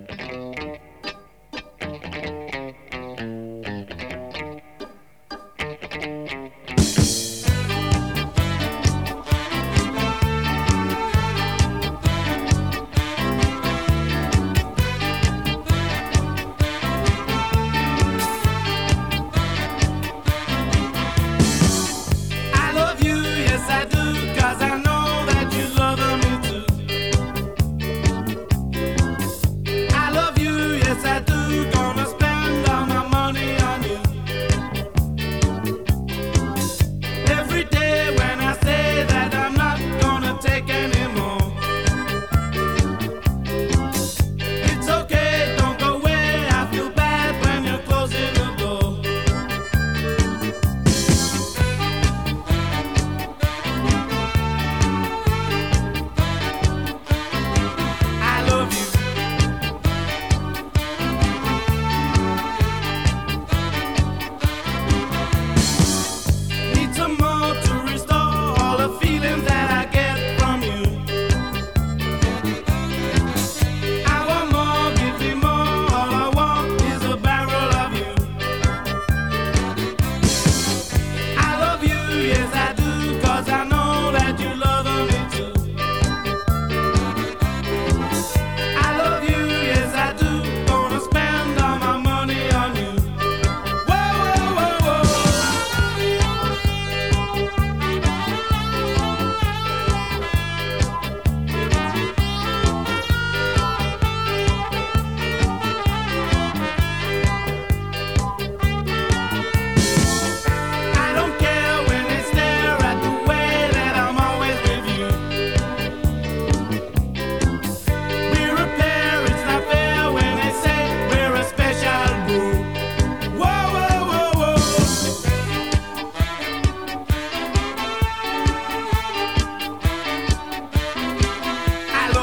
Bye.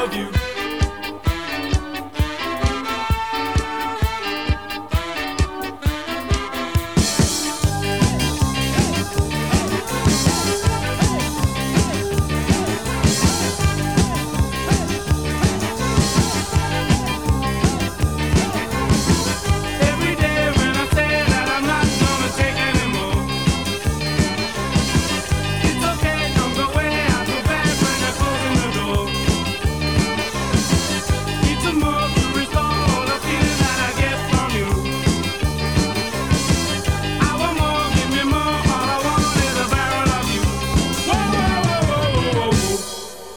love you.